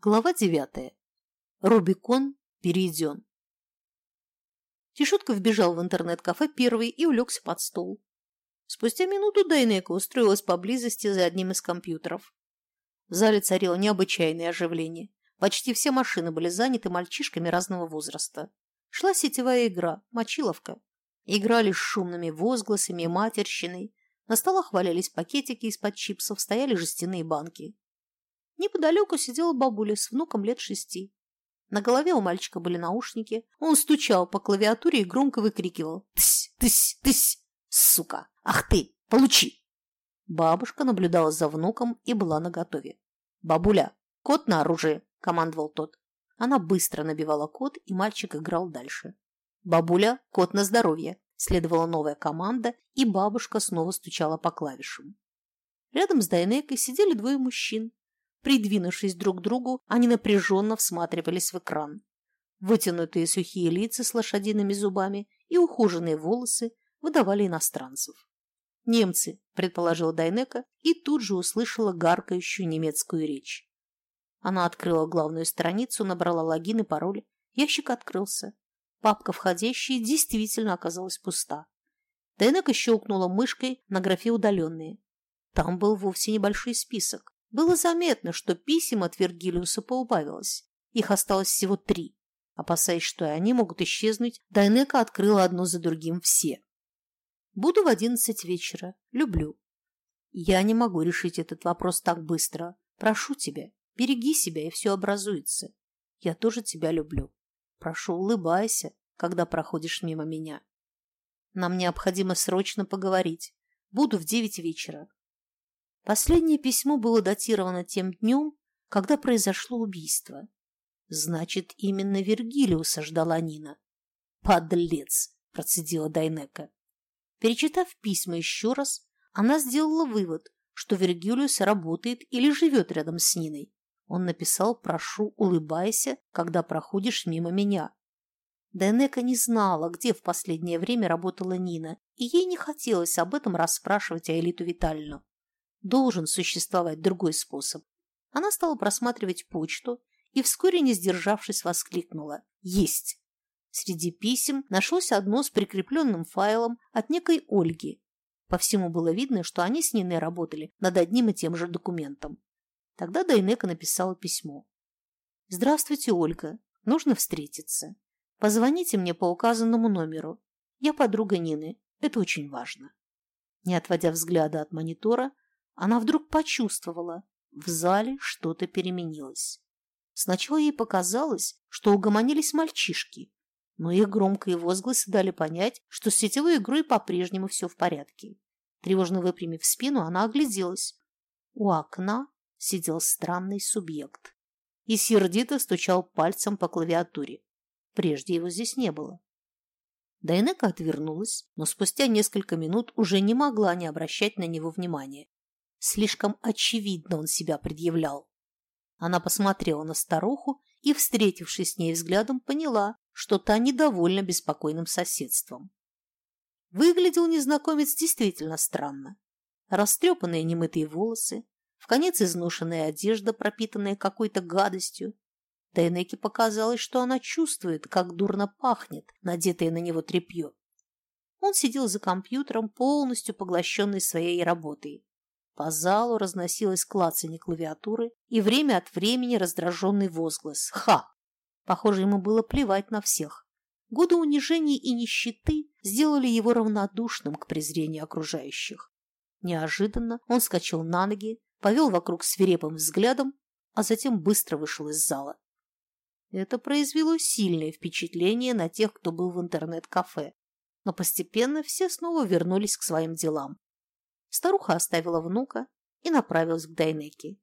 Глава девятая. Рубикон перейден. Тишутка вбежал в интернет-кафе первый и улегся под стол. Спустя минуту Дайнека устроилась поблизости за одним из компьютеров. В зале царило необычайное оживление. Почти все машины были заняты мальчишками разного возраста. Шла сетевая игра, мочиловка. Играли с шумными возгласами матерщиной. На столах валялись пакетики из-под чипсов, стояли жестяные банки. Неподалеку сидела бабуля с внуком лет шести. На голове у мальчика были наушники. Он стучал по клавиатуре и громко выкрикивал «Тысь! Тысь! Тысь! Сука! Ах ты! Получи!» Бабушка наблюдала за внуком и была наготове. «Бабуля, кот на оружие!» – командовал тот. Она быстро набивала код, и мальчик играл дальше. «Бабуля, кот на здоровье!» – следовала новая команда, и бабушка снова стучала по клавишам. Рядом с Дайнекой сидели двое мужчин, Придвинувшись друг к другу, они напряженно всматривались в экран. Вытянутые сухие лица с лошадиными зубами и ухоженные волосы выдавали иностранцев. «Немцы», – предположила Дайнека, и тут же услышала гаркающую немецкую речь. Она открыла главную страницу, набрала логин и пароль. Ящик открылся. Папка входящая действительно оказалась пуста. Дайнека щелкнула мышкой на графе «Удаленные». Там был вовсе небольшой список. Было заметно, что писем от Вергилиуса поубавилось. Их осталось всего три. Опасаясь, что и они могут исчезнуть, Дайнека открыла одно за другим все. «Буду в одиннадцать вечера. Люблю. Я не могу решить этот вопрос так быстро. Прошу тебя, береги себя, и все образуется. Я тоже тебя люблю. Прошу, улыбайся, когда проходишь мимо меня. Нам необходимо срочно поговорить. Буду в девять вечера. Последнее письмо было датировано тем днем, когда произошло убийство. Значит, именно Вергилиуса ждала Нина. «Подлец!» – процедила Дайнека. Перечитав письма еще раз, она сделала вывод, что Вергилиус работает или живет рядом с Ниной. Он написал «Прошу, улыбайся, когда проходишь мимо меня». Дайнека не знала, где в последнее время работала Нина, и ей не хотелось об этом расспрашивать Аэлиту Витальевну. Должен существовать другой способ. Она стала просматривать почту и, вскоре не сдержавшись, воскликнула «Есть!». Среди писем нашлось одно с прикрепленным файлом от некой Ольги. По всему было видно, что они с Ниной работали над одним и тем же документом. Тогда Дайнека написала письмо. «Здравствуйте, Ольга. Нужно встретиться. Позвоните мне по указанному номеру. Я подруга Нины. Это очень важно». Не отводя взгляда от монитора, она вдруг почувствовала, в зале что-то переменилось. Сначала ей показалось, что угомонились мальчишки, но их громкие возгласы дали понять, что с сетевой игрой по-прежнему все в порядке. Тревожно выпрямив спину, она огляделась. У окна сидел странный субъект и сердито стучал пальцем по клавиатуре. Прежде его здесь не было. Дайнека отвернулась, но спустя несколько минут уже не могла не обращать на него внимания. Слишком очевидно он себя предъявлял. Она посмотрела на старуху и, встретившись с ней взглядом, поняла, что та недовольна беспокойным соседством. Выглядел незнакомец действительно странно. Растрепанные немытые волосы, в конец изношенная одежда, пропитанная какой-то гадостью. Тайнеке показалось, что она чувствует, как дурно пахнет надетое на него тряпье. Он сидел за компьютером, полностью поглощенный своей работой. По залу разносилось клацанье клавиатуры и время от времени раздраженный возглас «Ха!». Похоже, ему было плевать на всех. Годы унижений и нищеты сделали его равнодушным к презрению окружающих. Неожиданно он скачал на ноги, повел вокруг свирепым взглядом, а затем быстро вышел из зала. Это произвело сильное впечатление на тех, кто был в интернет-кафе, но постепенно все снова вернулись к своим делам. Старуха оставила внука и направилась к Дайнеке.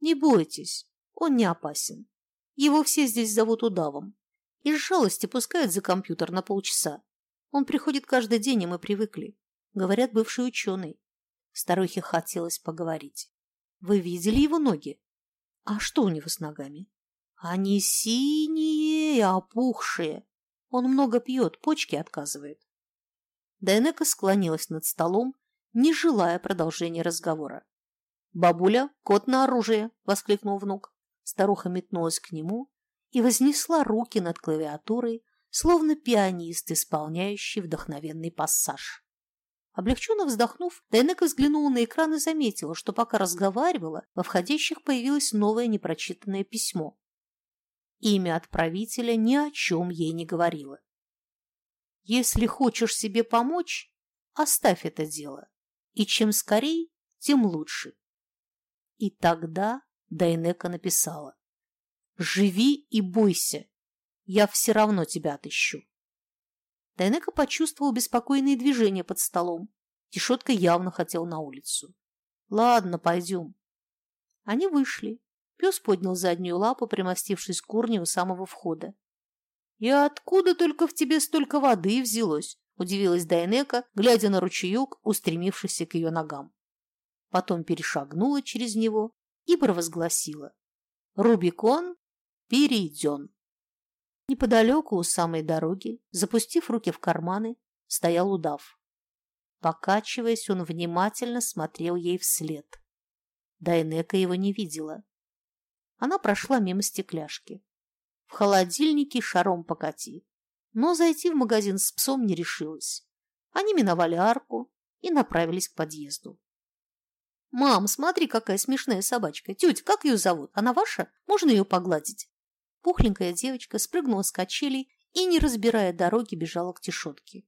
«Не бойтесь, он не опасен. Его все здесь зовут удавом. Из жалости пускают за компьютер на полчаса. Он приходит каждый день, и мы привыкли. Говорят, бывший ученый. Старухе хотелось поговорить. Вы видели его ноги? А что у него с ногами? Они синие и опухшие. Он много пьет, почки отказывает. Дайнека склонилась над столом не желая продолжения разговора. «Бабуля, кот на оружие!» – воскликнул внук. Старуха метнулась к нему и вознесла руки над клавиатурой, словно пианист, исполняющий вдохновенный пассаж. Облегченно вздохнув, Дайнека взглянула на экран и заметила, что пока разговаривала, во входящих появилось новое непрочитанное письмо. Имя отправителя ни о чем ей не говорило. «Если хочешь себе помочь, оставь это дело, и чем скорей, тем лучше». И тогда Дайнека написала «Живи и бойся, я все равно тебя отыщу». Дайнека почувствовал беспокойные движения под столом. Тишотка явно хотел на улицу. «Ладно, пойдем». Они вышли. Пес поднял заднюю лапу, примостившись к корню у самого входа. «И откуда только в тебе столько воды взялось?» – удивилась Дайнека, глядя на ручеек, устремившийся к ее ногам. Потом перешагнула через него и провозгласила. «Рубикон перейден». Неподалеку у самой дороги, запустив руки в карманы, стоял удав. Покачиваясь, он внимательно смотрел ей вслед. Дайнека его не видела. Она прошла мимо стекляшки. В холодильнике шаром покати. Но зайти в магазин с псом не решилась. Они миновали арку и направились к подъезду. «Мам, смотри, какая смешная собачка. Тетя, как ее зовут? Она ваша? Можно ее погладить?» Пухленькая девочка спрыгнула с качелей и, не разбирая дороги, бежала к Тишотке.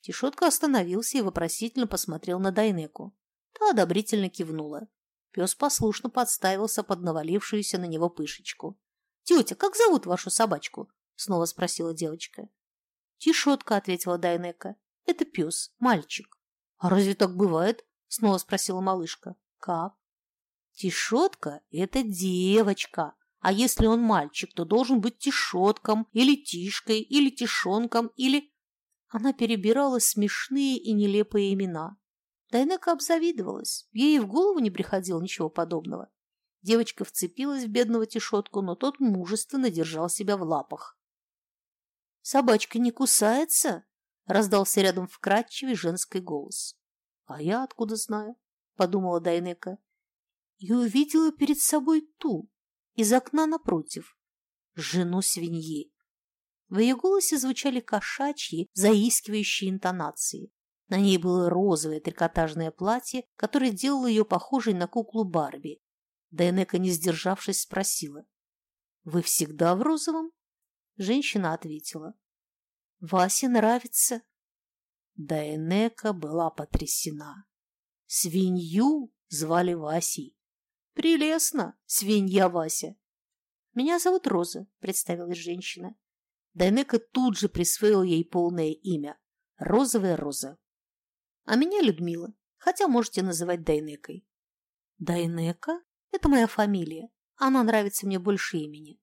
Тишотка остановился и вопросительно посмотрел на Дайнеку. Та одобрительно кивнула. Пес послушно подставился под навалившуюся на него пышечку. «Тетя, как зовут вашу собачку?» — снова спросила девочка. «Тишотка», — ответила Дайнека. «Это пес, мальчик». «А разве так бывает?» — снова спросила малышка. «Как?» «Тишотка — это девочка, а если он мальчик, то должен быть Тишотком или Тишкой или Тишонком или...» Она перебирала смешные и нелепые имена. Дайнека обзавидовалась. Ей в голову не приходило ничего подобного. Девочка вцепилась в бедного тишотку, но тот мужественно держал себя в лапах. «Собачка не кусается?» — раздался рядом вкрадчивый женский голос. «А я откуда знаю?» — подумала Дайнека. И увидела перед собой ту, из окна напротив, жену свиньи. В ее голосе звучали кошачьи, заискивающие интонации. На ней было розовое трикотажное платье, которое делало ее похожей на куклу Барби. Дайнека, не сдержавшись, спросила. «Вы всегда в розовом?» Женщина ответила. «Васе нравится». Дайнека была потрясена. Свинью звали Васей. «Прелестно, свинья Вася!» «Меня зовут Роза», — представилась женщина. Дайнека тут же присвоил ей полное имя – Розовая Роза. А меня Людмила, хотя можете называть Дайнекой. Дайнека – это моя фамилия, она нравится мне больше имени.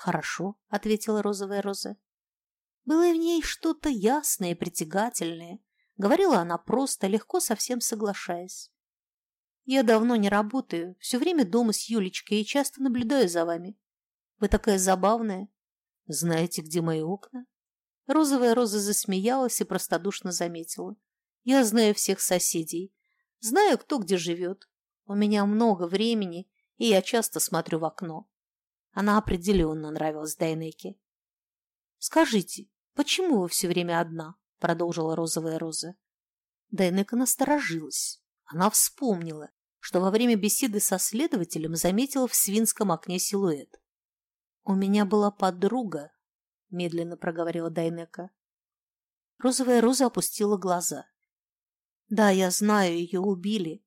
Хорошо, ответила Розовая Роза. Было в ней что-то ясное и притягательное. Говорила она просто, легко совсем соглашаясь. Я давно не работаю, все время дома с Юлечкой и часто наблюдаю за вами. Вы такая забавная, знаете, где мои окна? Розовая роза засмеялась и простодушно заметила. Я знаю всех соседей. Знаю, кто где живет. У меня много времени, и я часто смотрю в окно. Она определенно нравилась Дайнеке. «Скажите, почему вы все время одна?» – продолжила розовая роза. Дайнека насторожилась. Она вспомнила, что во время беседы со следователем заметила в свинском окне силуэт. «У меня была подруга», — медленно проговорила Дайнека. Розовая роза опустила глаза. «Да, я знаю, ее убили.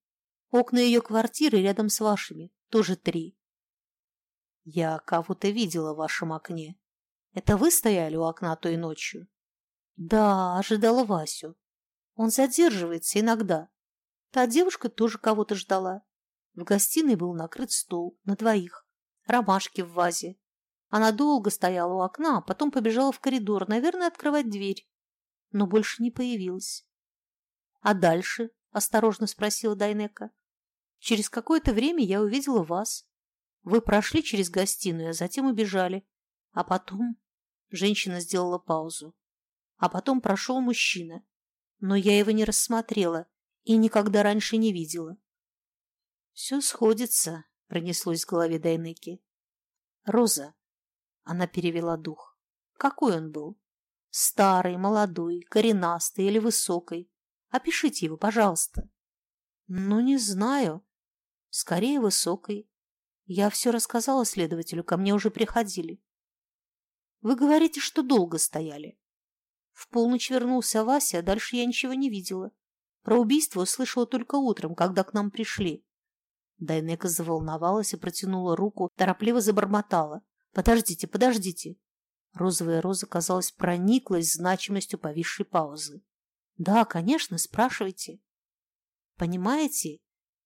Окна ее квартиры рядом с вашими, тоже три». «Я кого-то видела в вашем окне. Это вы стояли у окна той ночью?» «Да, ожидала Васю. Он задерживается иногда. Та девушка тоже кого-то ждала. В гостиной был накрыт стол на двоих, ромашки в вазе, она долго стояла у окна, а потом побежала в коридор, наверное, открывать дверь. Но больше не появилась. «А дальше?» – осторожно спросила Дайнека. «Через какое-то время я увидела вас. Вы прошли через гостиную, а затем убежали. А потом...» Женщина сделала паузу. «А потом прошел мужчина. Но я его не рассмотрела и никогда раньше не видела». «Все сходится», – пронеслось в голове Дайнеки. Роза. Она перевела дух. Какой он был? Старый, молодой, коренастый или высокий? Опишите его, пожалуйста. Ну, не знаю. Скорее, высокий. Я все рассказала следователю, ко мне уже приходили. Вы говорите, что долго стояли. В полночь вернулся Вася, а дальше я ничего не видела. Про убийство услышала только утром, когда к нам пришли. Дайнека заволновалась и протянула руку, торопливо забормотала. «Подождите, подождите!» Розовая роза, казалось, прониклась значимостью повисшей паузы. «Да, конечно, спрашивайте». «Понимаете,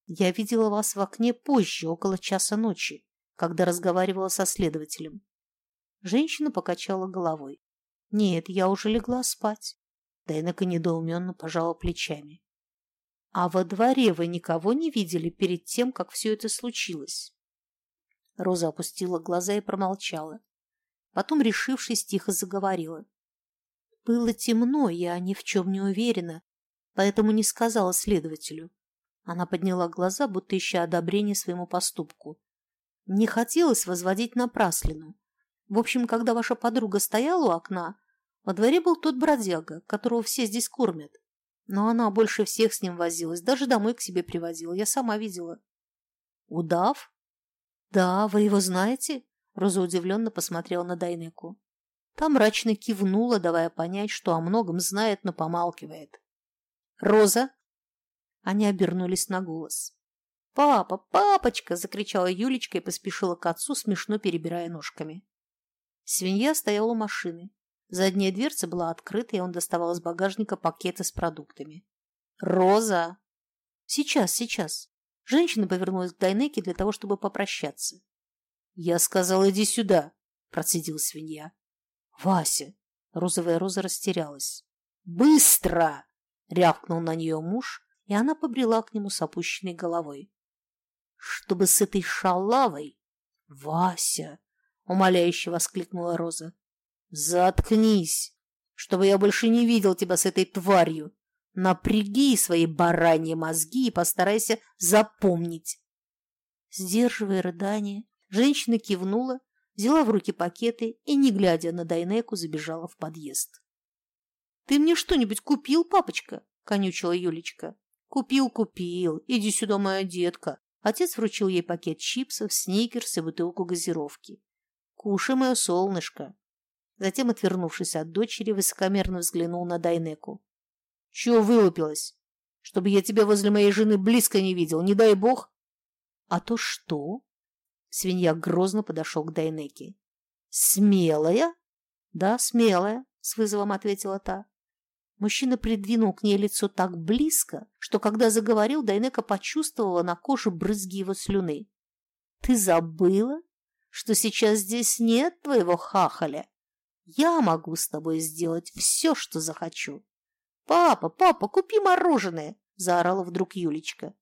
я видела вас в окне позже, около часа ночи, когда разговаривала со следователем. Женщина покачала головой. Нет, я уже легла спать. Дайнека недоуменно пожала плечами. А во дворе вы никого не видели перед тем, как все это случилось? Роза опустила глаза и промолчала. Потом, решившись, тихо заговорила. Было темно, я ни в чем не уверена, поэтому не сказала следователю. Она подняла глаза, будто ища одобрение своему поступку. Не хотелось возводить напраслину. В общем, когда ваша подруга стояла у окна, во дворе был тот бродяга, которого все здесь кормят. Но она больше всех с ним возилась, даже домой к себе привозила. Я сама видела. Удав? Да, вы его знаете? Роза удивленно посмотрела на Дайнеку. Та мрачно кивнула, давая понять, что о многом знает, но помалкивает. «Роза!» Они обернулись на голос. «Папа! Папочка!» – закричала Юлечка и поспешила к отцу, смешно перебирая ножками. Свинья стояла у машины. Задняя дверца была открыта, и он доставал из багажника пакеты с продуктами. «Роза!» «Сейчас, сейчас!» Женщина повернулась к Дайнеке для того, чтобы попрощаться. «Я сказал, иди сюда!» – процедил свинья. «Вася!» – розовая роза растерялась. «Быстро!» – рявкнул на нее муж, и она побрела к нему с опущенной головой. «Чтобы с этой шалавой...» «Вася!» умоляюще воскликнула Роза. Заткнись, чтобы я больше не видел тебя с этой тварью. Напряги свои бараньи мозги и постарайся запомнить. Сдерживая рыдание, женщина кивнула, взяла в руки пакеты и, не глядя на Дайнеку, забежала в подъезд. «Ты мне что-нибудь купил, папочка?» – конючила Юлечка. «Купил, купил. Иди сюда, моя детка». Отец вручил ей пакет чипсов, сникерс и бутылку газировки. Кушай, мое солнышко. Затем, отвернувшись от дочери, высокомерно взглянул на Дайнеку. Чего вылупилась? Чтобы я тебя возле моей жены близко не видел, не дай бог. А то что? Свинья грозно подошел к Дайнеке. Смелая? Да, смелая, с вызовом ответила та. Мужчина придвинул к ней лицо так близко, что когда заговорил, Дайнека почувствовала на коже брызги его слюны. «Ты забыла, что сейчас здесь нет твоего хахаля. Я могу с тобой сделать все, что захочу. Папа, папа, купи мороженое, заорала вдруг Юлечка.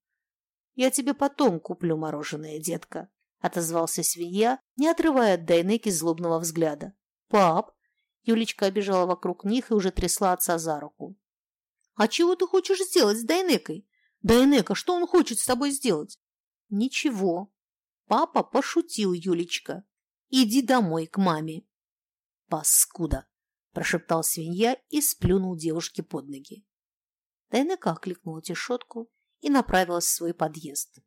Я тебе потом куплю мороженое, детка, отозвался свинья, не отрывая от Дайнеки злобного взгляда. Пап, Юлечка обежала вокруг них и уже трясла отца за руку. А чего ты хочешь сделать с Дайнекой? Дайнека, что он хочет с тобой сделать? Ничего, Папа пошутил, Юлечка. Иди домой к маме. Паскуда, прошептал свинья и сплюнул девушке под ноги. Тайнека окликнула тишотку и направилась в свой подъезд.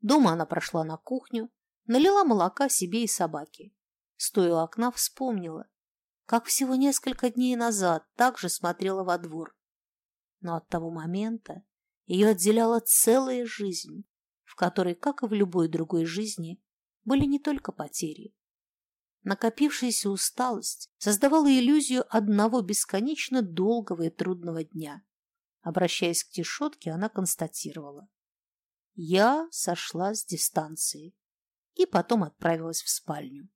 Дома она прошла на кухню, налила молока себе и собаке. Стоя у окна, вспомнила, как всего несколько дней назад также смотрела во двор. Но от того момента ее отделяла целая жизнь, в которой, как и в любой другой жизни, были не только потери. Накопившаяся усталость создавала иллюзию одного бесконечно долгого и трудного дня. Обращаясь к Тишотке, она констатировала. Я сошла с дистанции и потом отправилась в спальню.